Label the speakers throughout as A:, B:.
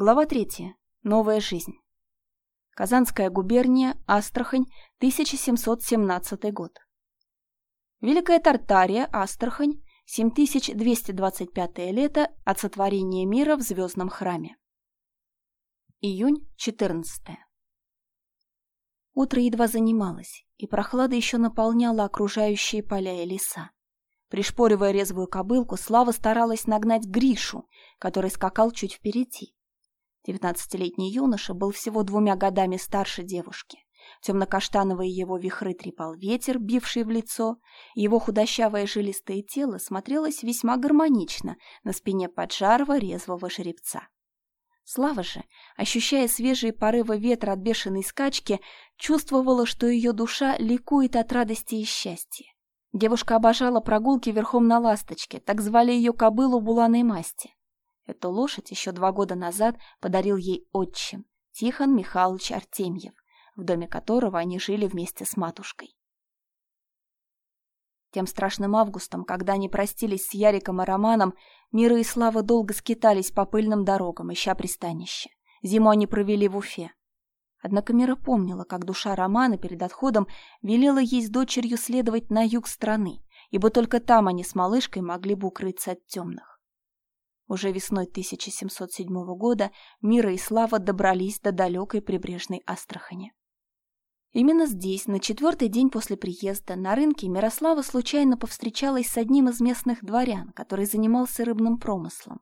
A: Глава 3. Новая жизнь. Казанская губерния, Астрахань, 1717 год. Великая Тартария, Астрахань, 7225 лето от сотворения мира в Звездном храме. Июнь, 14. Утро едва занималось, и прохлада еще наполняла окружающие поля и леса. Пришпоривая резвую кобылку, Слава старалась нагнать Гришу, который скакал чуть впереди. Девятнадцатилетний юноша был всего двумя годами старше девушки. Темно-каштановые его вихры трепал ветер, бивший в лицо. Его худощавое жилистое тело смотрелось весьма гармонично на спине поджарого резвого жеребца. Слава же, ощущая свежие порывы ветра от бешеной скачки, чувствовала, что ее душа ликует от радости и счастья. Девушка обожала прогулки верхом на ласточке, так звали ее кобылу буланой масти. Эту лошадь еще два года назад подарил ей отчим, Тихон Михайлович Артемьев, в доме которого они жили вместе с матушкой. Тем страшным августом, когда они простились с Яриком и Романом, Мира и Слава долго скитались по пыльным дорогам, ища пристанище. Зиму они провели в Уфе. Однако Мира помнила, как душа Романа перед отходом велела ей с дочерью следовать на юг страны, ибо только там они с малышкой могли бы укрыться от темных. Уже весной 1707 года Мира и Слава добрались до далекой прибрежной Астрахани. Именно здесь, на четвертый день после приезда, на рынке Мирослава случайно повстречалась с одним из местных дворян, который занимался рыбным промыслом.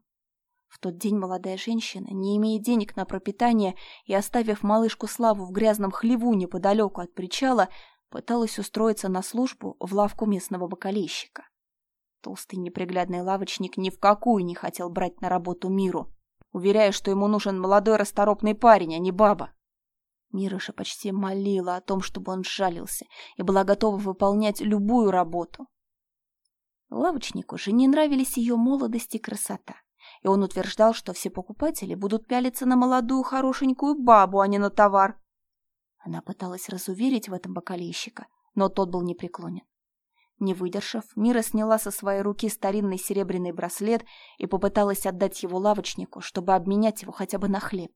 A: В тот день молодая женщина, не имея денег на пропитание и оставив малышку Славу в грязном хлеву неподалеку от причала, пыталась устроиться на службу в лавку местного бакалейщика. Толстый неприглядный лавочник ни в какую не хотел брать на работу Миру, уверяя, что ему нужен молодой расторопный парень, а не баба. Мира же почти молила о том, чтобы он сжалился, и была готова выполнять любую работу. Лавочнику же не нравились ее молодость и красота, и он утверждал, что все покупатели будут пялиться на молодую хорошенькую бабу, а не на товар. Она пыталась разуверить в этом бокалейщика, но тот был непреклонен. Не выдержав, Мира сняла со своей руки старинный серебряный браслет и попыталась отдать его лавочнику, чтобы обменять его хотя бы на хлеб.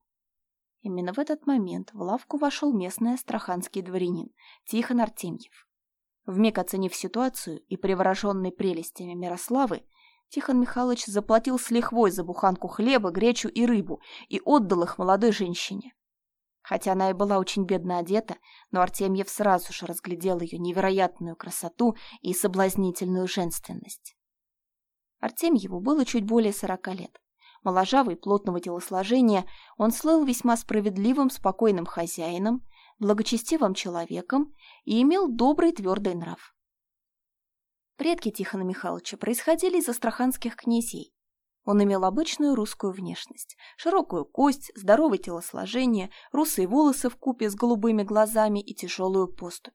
A: Именно в этот момент в лавку вошел местный астраханский дворянин Тихон Артемьев. Вмиг оценив ситуацию и привороженный прелестями Мирославы, Тихон Михайлович заплатил с лихвой за буханку хлеба, гречу и рыбу и отдал их молодой женщине. Хотя она и была очень бедно одета, но Артемьев сразу же разглядел ее невероятную красоту и соблазнительную женственность. Артемьеву было чуть более сорока лет. Моложавый, плотного телосложения, он слыл весьма справедливым, спокойным хозяином, благочестивым человеком и имел добрый твердый нрав. Предки Тихона Михайловича происходили из астраханских князей, он имел обычную русскую внешность. Широкую кость, здоровое телосложение, русые волосы в купе с голубыми глазами и тяжелую поступь.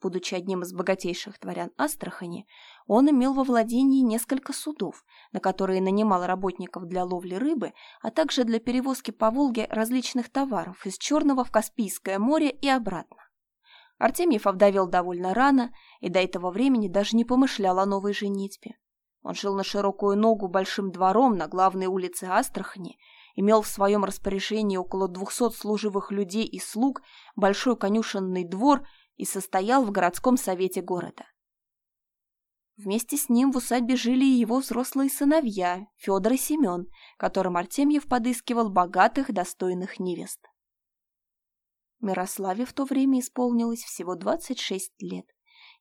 A: Будучи одним из богатейших дворян Астрахани, он имел во владении несколько судов, на которые нанимал работников для ловли рыбы, а также для перевозки по Волге различных товаров из Черного в Каспийское море и обратно. Артемьев овдовел довольно рано и до этого времени даже не помышлял о новой женитьбе. Он жил на широкую ногу большим двором на главной улице Астрахани, имел в своем распоряжении около двухсот служивых людей и слуг, большой конюшенный двор и состоял в городском совете города. Вместе с ним в усадьбе жили и его взрослые сыновья, Федор и Семен, которым Артемьев подыскивал богатых, достойных невест. Мирославе в то время исполнилось всего 26 лет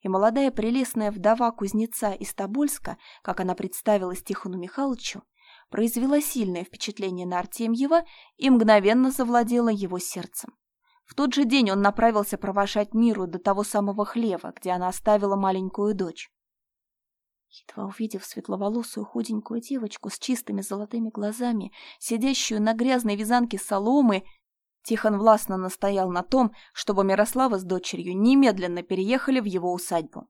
A: и молодая прелестная вдова кузнеца из Тобольска, как она представилась Тихону Михайловичу, произвела сильное впечатление на Артемьева и мгновенно завладела его сердцем. В тот же день он направился провожать Миру до того самого хлева, где она оставила маленькую дочь. Едва увидев светловолосую худенькую девочку с чистыми золотыми глазами, сидящую на грязной вязанке соломы, Тихон властно настоял на том, чтобы Мирослава с дочерью немедленно переехали в его усадьбу.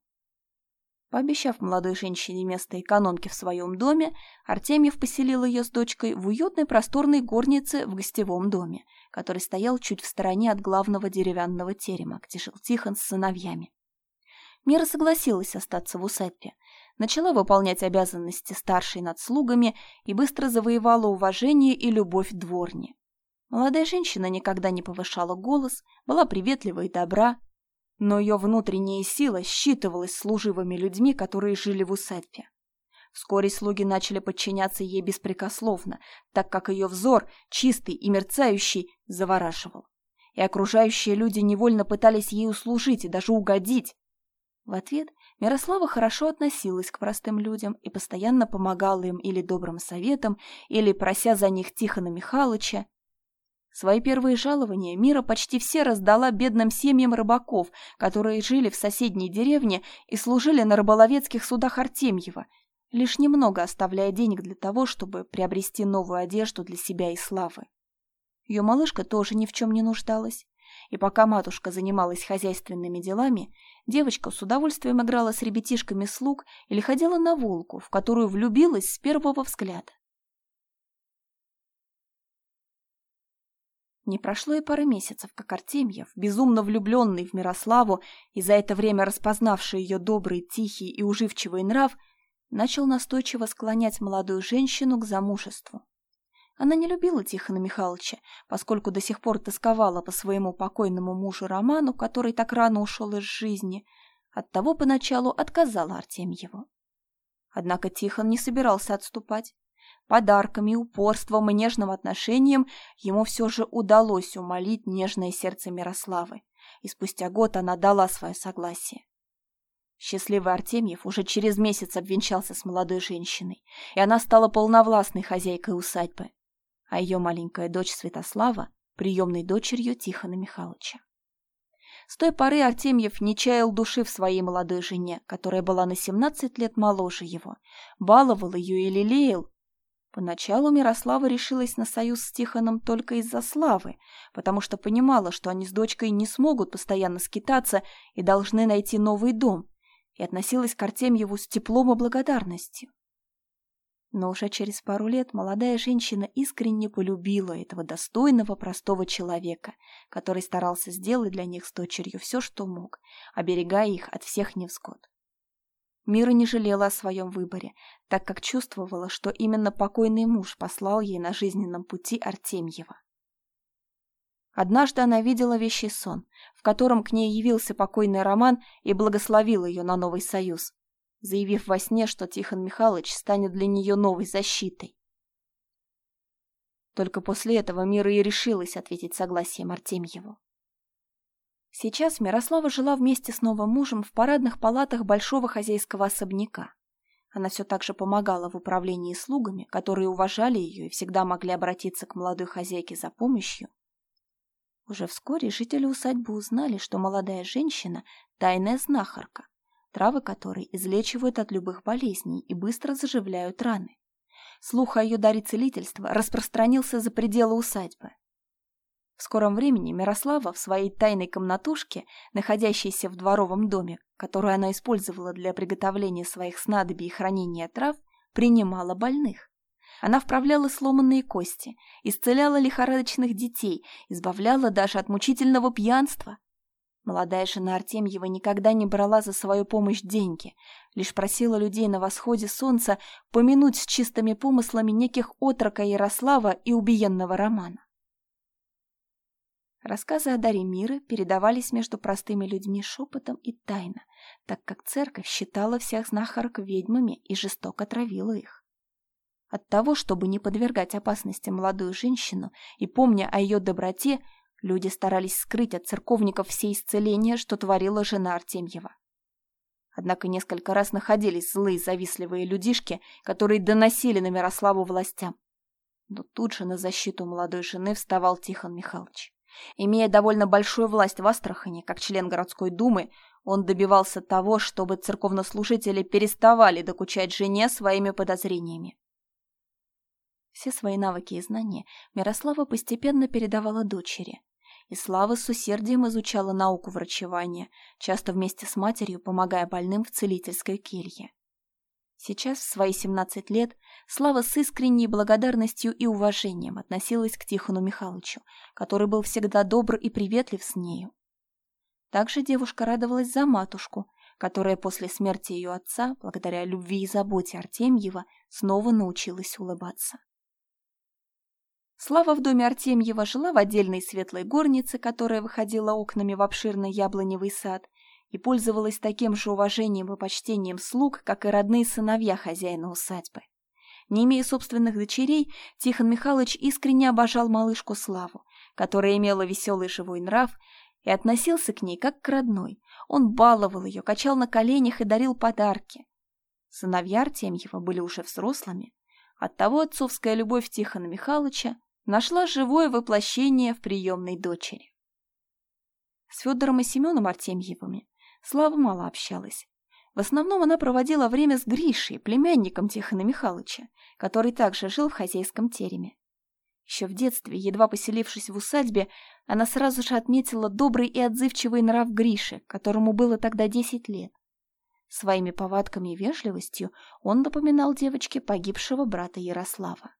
A: Пообещав молодой женщине место экономки в своем доме, Артемьев поселил ее с дочкой в уютной просторной горнице в гостевом доме, который стоял чуть в стороне от главного деревянного терема, где жил Тихон с сыновьями. Мира согласилась остаться в усадьбе, начала выполнять обязанности старшей над слугами и быстро завоевала уважение и любовь дворни. Молодая женщина никогда не повышала голос, была приветлива и добра, но ее внутренняя сила считывалась служивыми людьми, которые жили в усадьбе. Вскоре слуги начали подчиняться ей беспрекословно, так как ее взор, чистый и мерцающий, завораживал. И окружающие люди невольно пытались ей услужить и даже угодить. В ответ Мирослава хорошо относилась к простым людям и постоянно помогала им или добрым советом, или прося за них Тихона Михайловича. Свои первые жалования Мира почти все раздала бедным семьям рыбаков, которые жили в соседней деревне и служили на рыболовецких судах Артемьева – лишь немного оставляя денег для того, чтобы приобрести новую одежду для себя и Славы. Ее малышка тоже ни в чем не нуждалась, и пока матушка занималась хозяйственными делами, девочка с удовольствием играла с ребятишками слуг или ходила на волку, в которую влюбилась с первого взгляда. Не прошло и пары месяцев, как Артемьев, безумно влюбленный в Мирославу и за это время распознавший ее добрый, тихий и уживчивый нрав, начал настойчиво склонять молодую женщину к замужеству. Она не любила Тихона Михайловича, поскольку до сих пор тосковала по своему покойному мужу Роману, который так рано ушел из жизни, оттого поначалу отказала Артемьеву. Однако Тихон не собирался отступать. Подарками, упорством и нежным отношением ему все же удалось умолить нежное сердце Мирославы, и спустя год она дала свое согласие. Счастливый Артемьев уже через месяц обвенчался с молодой женщиной, и она стала полновластной хозяйкой усадьбы, а ее маленькая дочь Святослава – приемной дочерью Тихона Михайловича. С той поры Артемьев не чаял души в своей молодой жене, которая была на 17 лет моложе его, баловал ее и лелеял. Поначалу Мирослава решилась на союз с Тихоном только из-за славы, потому что понимала, что они с дочкой не смогут постоянно скитаться и должны найти новый дом, и относилась к Артемьеву с теплом и благодарностью. Но уже через пару лет молодая женщина искренне полюбила этого достойного простого человека, который старался сделать для них с дочерью все, что мог, оберегая их от всех невзгод. Мира не жалела о своем выборе, так как чувствовала, что именно покойный муж послал ей на жизненном пути Артемьева. Однажды она видела вещий сон, в котором к ней явился покойный Роман и благословил ее на новый союз, заявив во сне, что Тихон Михайлович станет для нее новой защитой. Только после этого Мира и решилась ответить согласием Артемьеву. Сейчас Мирослава жила вместе с новым мужем в парадных палатах большого хозяйского особняка. Она все так же помогала в управлении слугами, которые уважали ее и всегда могли обратиться к молодой хозяйке за помощью, уже вскоре жители усадьбы узнали, что молодая женщина – тайная знахарка, травы которой излечивают от любых болезней и быстро заживляют раны. Слух о ее даре целительства распространился за пределы усадьбы. В скором времени Мирослава в своей тайной комнатушке, находящейся в дворовом доме, которую она использовала для приготовления своих снадобий и хранения трав, принимала больных. Она вправляла сломанные кости, исцеляла лихорадочных детей, избавляла даже от мучительного пьянства. Молодая жена Артемьева никогда не брала за свою помощь деньги, лишь просила людей на восходе солнца помянуть с чистыми помыслами неких отрока Ярослава и убиенного Романа. Рассказы о даре мира передавались между простыми людьми шепотом и тайно, так как церковь считала всех знахарок ведьмами и жестоко травила их. От того, чтобы не подвергать опасности молодую женщину и помня о ее доброте, люди старались скрыть от церковников все исцеления, что творила жена Артемьева. Однако несколько раз находились злые завистливые людишки, которые доносили на Мирославу властям. Но тут же на защиту молодой жены вставал Тихон Михайлович. Имея довольно большую власть в Астрахани, как член городской думы, он добивался того, чтобы церковнослужители переставали докучать жене своими подозрениями. Все свои навыки и знания Мирослава постепенно передавала дочери. И Слава с усердием изучала науку врачевания, часто вместе с матерью помогая больным в целительской келье. Сейчас, в свои 17 лет, Слава с искренней благодарностью и уважением относилась к Тихону Михайловичу, который был всегда добр и приветлив с нею. Также девушка радовалась за матушку, которая после смерти ее отца, благодаря любви и заботе Артемьева, снова научилась улыбаться. Слава в доме Артемьева жила в отдельной светлой горнице, которая выходила окнами в обширный яблоневый сад и пользовалась таким же уважением и почтением слуг, как и родные сыновья хозяина усадьбы. Не имея собственных дочерей, Тихон Михайлович искренне обожал малышку Славу, которая имела веселый живой нрав и относился к ней как к родной. Он баловал ее, качал на коленях и дарил подарки. Сыновья Артемьева были уже взрослыми, оттого отцовская любовь Тихона Михайловича нашла живое воплощение в приемной дочери. С Федором и Семеном Артемьевыми Слава мало общалась. В основном она проводила время с Гришей, племянником Тихона Михайловича, который также жил в хозяйском тереме. Еще в детстве, едва поселившись в усадьбе, она сразу же отметила добрый и отзывчивый нрав Гриши, которому было тогда десять лет. Своими повадками и вежливостью он напоминал девочке погибшего брата Ярослава.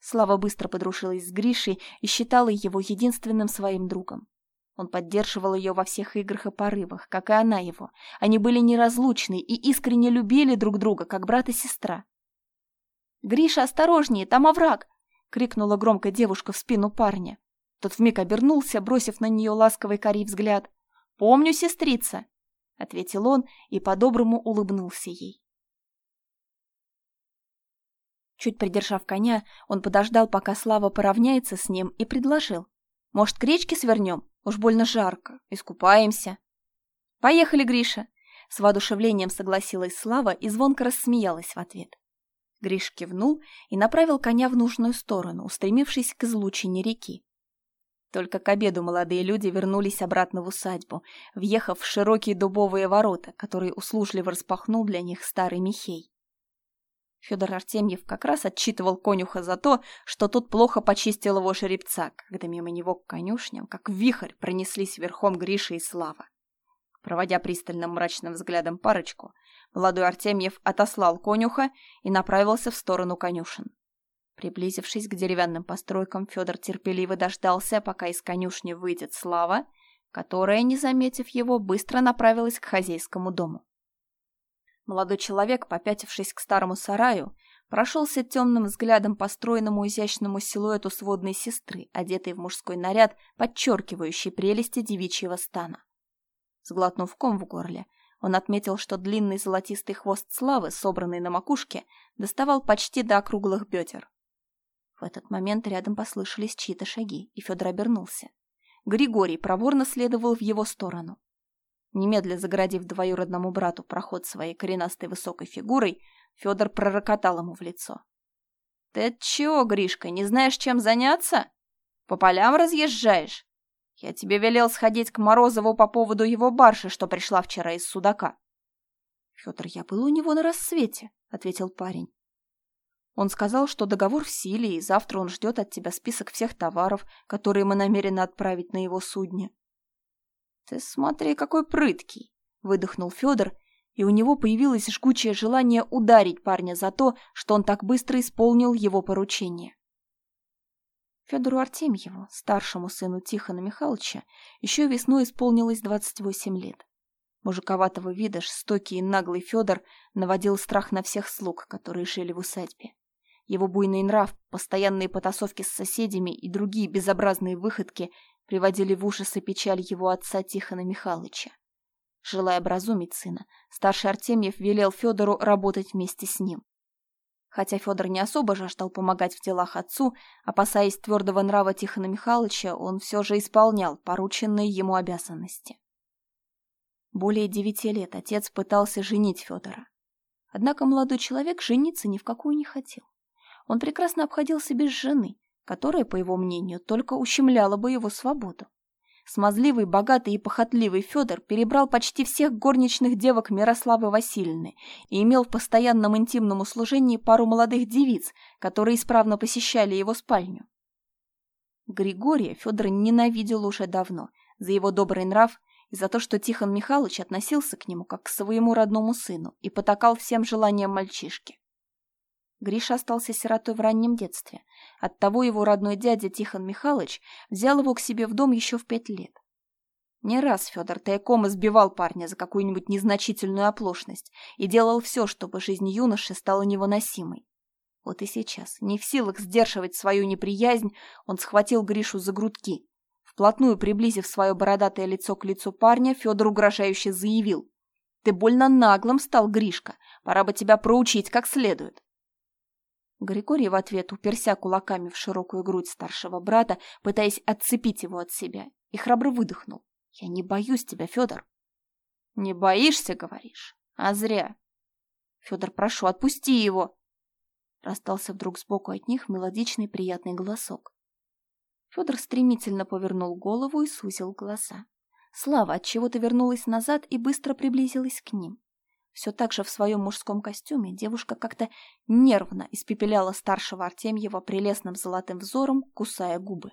A: Слава быстро подружилась с Гришей и считала его единственным своим другом. Он поддерживал ее во всех играх и порывах, как и она его. Они были неразлучны и искренне любили друг друга, как брат и сестра. «Гриша, осторожнее, там овраг!» — крикнула громко девушка в спину парня. Тот вмиг обернулся, бросив на нее ласковый корей взгляд. «Помню, сестрица!» — ответил он и по-доброму улыбнулся ей. Чуть придержав коня, он подождал, пока Слава поравняется с ним, и предложил. «Может, к речке свернем? Уж больно жарко. Искупаемся». «Поехали, Гриша!» С воодушевлением согласилась Слава и звонко рассмеялась в ответ. Гриш кивнул и направил коня в нужную сторону, устремившись к излучине реки. Только к обеду молодые люди вернулись обратно в усадьбу, въехав в широкие дубовые ворота, которые услужливо распахнул для них старый Михей. Федор Артемьев как раз отчитывал конюха за то, что тот плохо почистил его жеребца, когда мимо него к конюшням, как вихрь, пронеслись верхом Гриша и Слава. Проводя пристальным мрачным взглядом парочку, молодой Артемьев отослал конюха и направился в сторону конюшен. Приблизившись к деревянным постройкам, Федор терпеливо дождался, пока из конюшни выйдет Слава, которая, не заметив его, быстро направилась к хозяйскому дому. Молодой человек, попятившись к старому сараю, прошелся темным взглядом по стройному изящному силуэту сводной сестры, одетой в мужской наряд, подчеркивающий прелести девичьего стана. Сглотнув ком в горле, он отметил, что длинный золотистый хвост славы, собранный на макушке, доставал почти до округлых бедер. В этот момент рядом послышались чьи-то шаги, и Федор обернулся. Григорий проворно следовал в его сторону. Немедля загородив двоюродному брату проход своей коренастой высокой фигурой, Федор пророкотал ему в лицо. «Ты чего, Гришка, не знаешь, чем заняться? По полям разъезжаешь? Я тебе велел сходить к Морозову по поводу его барши, что пришла вчера из Судака». «Федор, я был у него на рассвете», — ответил парень. Он сказал, что договор в силе, и завтра он ждет от тебя список всех товаров, которые мы намерены отправить на его судне. «Ты смотри, какой прыткий!» — выдохнул Федор, и у него появилось жгучее желание ударить парня за то, что он так быстро исполнил его поручение. Федору Артемьеву, старшему сыну Тихона Михайловича, еще весной исполнилось 28 лет. Мужиковатого вида жестокий и наглый Федор наводил страх на всех слуг, которые жили в усадьбе. Его буйный нрав, постоянные потасовки с соседями и другие безобразные выходки приводили в ужас и печаль его отца Тихона Михайловича. Желая образумить сына, старший Артемьев велел Федору работать вместе с ним. Хотя Федор не особо жаждал помогать в делах отцу, опасаясь твердого нрава Тихона Михайловича, он все же исполнял порученные ему обязанности. Более девяти лет отец пытался женить Федора. Однако молодой человек жениться ни в какую не хотел. Он прекрасно обходился без жены, которая, по его мнению, только ущемляла бы его свободу. Смазливый, богатый и похотливый Федор перебрал почти всех горничных девок Мирославы Васильевны и имел в постоянном интимном услужении пару молодых девиц, которые исправно посещали его спальню. Григория Федор ненавидел уже давно за его добрый нрав и за то, что Тихон Михайлович относился к нему как к своему родному сыну и потакал всем желаниям мальчишки. Гриша остался сиротой в раннем детстве. Оттого его родной дядя Тихон Михайлович взял его к себе в дом еще в пять лет. Не раз Федор тайком избивал парня за какую-нибудь незначительную оплошность и делал все, чтобы жизнь юноши стала невыносимой. Вот и сейчас, не в силах сдерживать свою неприязнь, он схватил Гришу за грудки. Вплотную приблизив свое бородатое лицо к лицу парня, Федор угрожающе заявил. «Ты больно наглым стал, Гришка. Пора бы тебя проучить как следует». Григорий в ответ уперся кулаками в широкую грудь старшего брата, пытаясь отцепить его от себя, и храбро выдохнул. «Я не боюсь тебя, Федор». «Не боишься, говоришь? А зря». «Федор, прошу, отпусти его!» Раздался вдруг сбоку от них мелодичный приятный голосок. Федор стремительно повернул голову и сузил глаза. Слава от чего то вернулась назад и быстро приблизилась к ним. Все так же в своем мужском костюме девушка как-то нервно испепеляла старшего Артемьева прелестным золотым взором, кусая губы.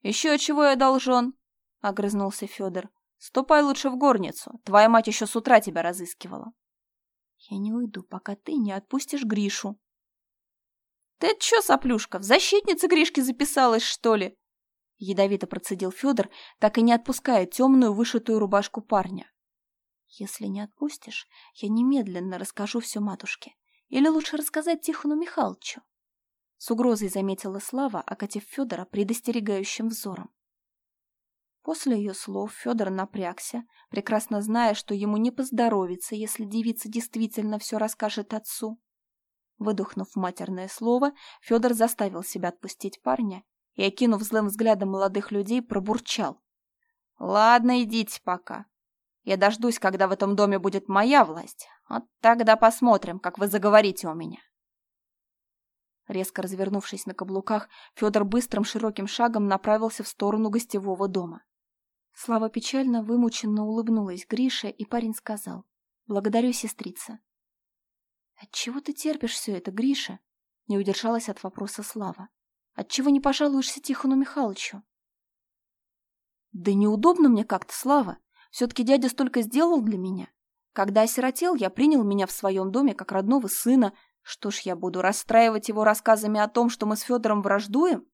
A: «Еще чего я должен?» — огрызнулся Федор. «Ступай лучше в горницу. Твоя мать еще с утра тебя разыскивала». «Я не уйду, пока ты не отпустишь Гришу». «Ты че, соплюшка, в защитнице Гришки записалась, что ли?» Ядовито процедил Федор, так и не отпуская темную вышитую рубашку парня. Если не отпустишь, я немедленно расскажу все матушке. Или лучше рассказать Тихону Михайловичу. С угрозой заметила Слава, окатив Федора предостерегающим взором. После ее слов Федор напрягся, прекрасно зная, что ему не поздоровится, если девица действительно все расскажет отцу. Выдохнув матерное слово, Федор заставил себя отпустить парня и, окинув злым взглядом молодых людей, пробурчал. «Ладно, идите пока. Я дождусь, когда в этом доме будет моя власть. Вот тогда посмотрим, как вы заговорите у меня. Резко развернувшись на каблуках, Федор быстрым широким шагом направился в сторону гостевого дома. Слава печально, вымученно улыбнулась Грише, и парень сказал. «Благодарю, сестрица». «Отчего ты терпишь все это, Гриша?» Не удержалась от вопроса Слава. «Отчего не пожалуешься Тихону Михайловичу?» «Да неудобно мне как-то, Слава. Все-таки дядя столько сделал для меня. Когда осиротел, я принял меня в своем доме как родного сына. Что ж, я буду расстраивать его рассказами о том, что мы с Федором враждуем?